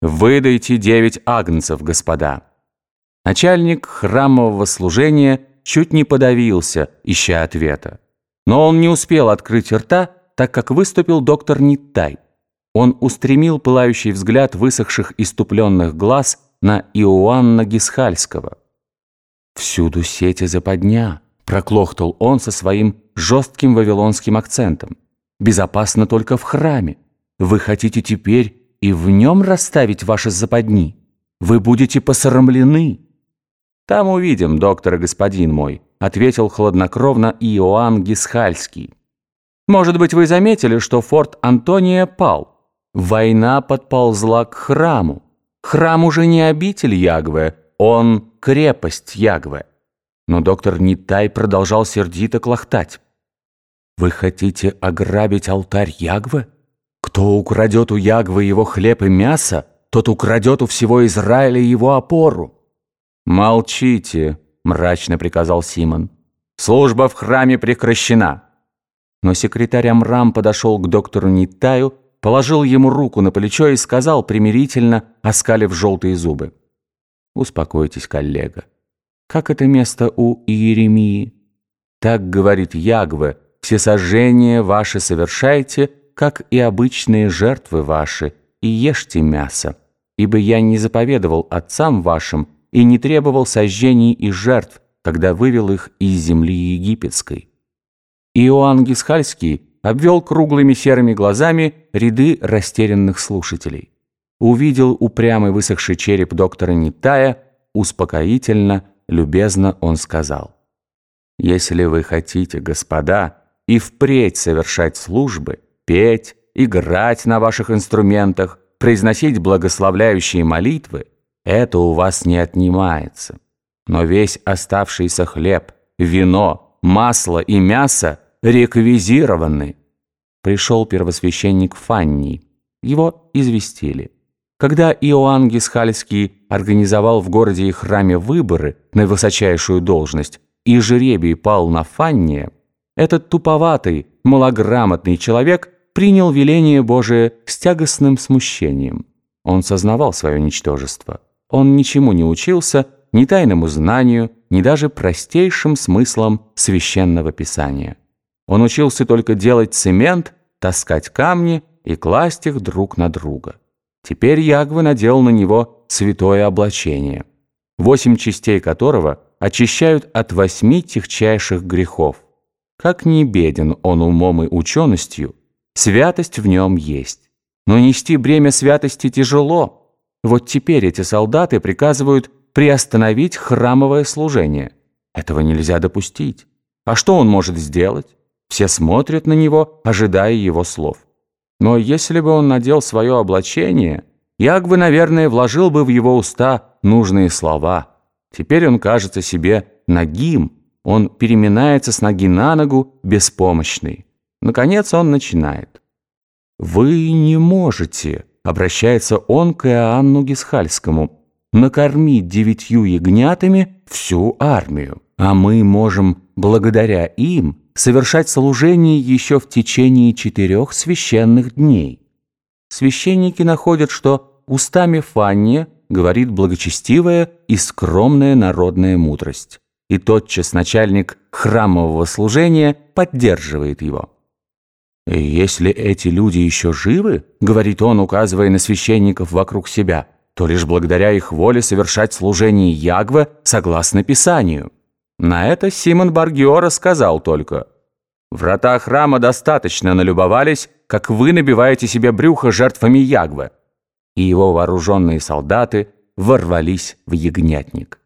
«Выдайте девять агнцев, господа». Начальник храмового служения чуть не подавился, ища ответа. Но он не успел открыть рта, так как выступил доктор Ниттай. Он устремил пылающий взгляд высохших иступленных глаз на Иоанна Гисхальского. «Всюду сети западня», — проклохтал он со своим жестким вавилонским акцентом. «Безопасно только в храме. Вы хотите теперь и в нем расставить ваши западни? Вы будете посрамлены». «Там увидим, доктор и господин мой», — ответил хладнокровно Иоанн Гисхальский. «Может быть, вы заметили, что форт Антония пал? Война подползла к храму. Храм уже не обитель Ягве, он крепость Ягве». Но доктор Нитай продолжал сердито клохтать. «Вы хотите ограбить алтарь Ягве? Кто украдет у Ягвы его хлеб и мясо, тот украдет у всего Израиля его опору». «Молчите», — мрачно приказал Симон. «Служба в храме прекращена». Но секретарь Амрам подошел к доктору Нитаю, положил ему руку на плечо и сказал примирительно, оскалив желтые зубы. «Успокойтесь, коллега. Как это место у Иеремии? Так говорит Ягве, все сожжения ваши совершайте, как и обычные жертвы ваши, и ешьте мясо, ибо я не заповедовал отцам вашим, и не требовал сожжений и жертв, когда вывел их из земли египетской. Иоанн Гисхальский обвел круглыми серыми глазами ряды растерянных слушателей. Увидел упрямый высохший череп доктора Нитая, успокоительно, любезно он сказал. «Если вы хотите, господа, и впредь совершать службы, петь, играть на ваших инструментах, произносить благословляющие молитвы, это у вас не отнимается. Но весь оставшийся хлеб, вино, масло и мясо реквизированы. Пришел первосвященник Фанни. Его известили. Когда Иоанн Гисхальский организовал в городе и храме выборы на высочайшую должность, и жребий пал на Фанния, этот туповатый, малограмотный человек принял веление Божие с тягостным смущением. Он сознавал свое ничтожество. Он ничему не учился, ни тайному знанию, ни даже простейшим смыслам священного писания. Он учился только делать цемент, таскать камни и класть их друг на друга. Теперь Ягвы надел на него святое облачение, восемь частей которого очищают от восьми техчайших грехов. Как не беден он умом и ученостью, святость в нем есть. Но нести бремя святости тяжело – вот теперь эти солдаты приказывают приостановить храмовое служение. Этого нельзя допустить. А что он может сделать? Все смотрят на него, ожидая его слов. Но если бы он надел свое облачение, Ягвы, наверное, вложил бы в его уста нужные слова. Теперь он кажется себе нагим, он переминается с ноги на ногу, беспомощный. Наконец он начинает. «Вы не можете», обращается он к Иоанну Гисхальскому, накормить девятью ягнятами всю армию. А мы можем, благодаря им, совершать служение еще в течение четырех священных дней. Священники находят, что устами Фанния говорит благочестивая и скромная народная мудрость. И тотчас начальник храмового служения поддерживает его. «Если эти люди еще живы, — говорит он, указывая на священников вокруг себя, — то лишь благодаря их воле совершать служение Ягве согласно Писанию». На это Симон Баргиора сказал только, «Врата храма достаточно налюбовались, как вы набиваете себе брюхо жертвами Ягве». И его вооруженные солдаты ворвались в ягнятник.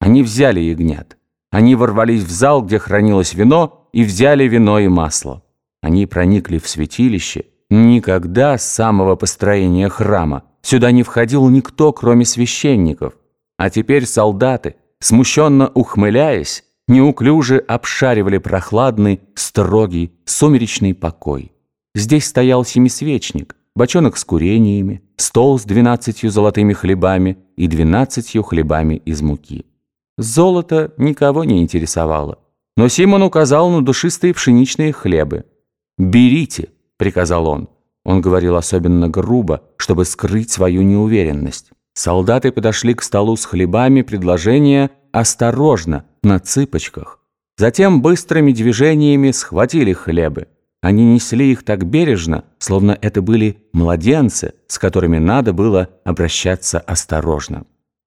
Они взяли ягнят. Они ворвались в зал, где хранилось вино, и взяли вино и масло. Они проникли в святилище. Никогда с самого построения храма сюда не входил никто, кроме священников. А теперь солдаты, смущенно ухмыляясь, неуклюже обшаривали прохладный, строгий, сумеречный покой. Здесь стоял семисвечник, бочонок с курениями, стол с двенадцатью золотыми хлебами и двенадцатью хлебами из муки. Золото никого не интересовало, но Симон указал на душистые пшеничные хлебы. «Берите», — приказал он. Он говорил особенно грубо, чтобы скрыть свою неуверенность. Солдаты подошли к столу с хлебами предложения «осторожно», на цыпочках. Затем быстрыми движениями схватили хлебы. Они несли их так бережно, словно это были младенцы, с которыми надо было обращаться осторожно.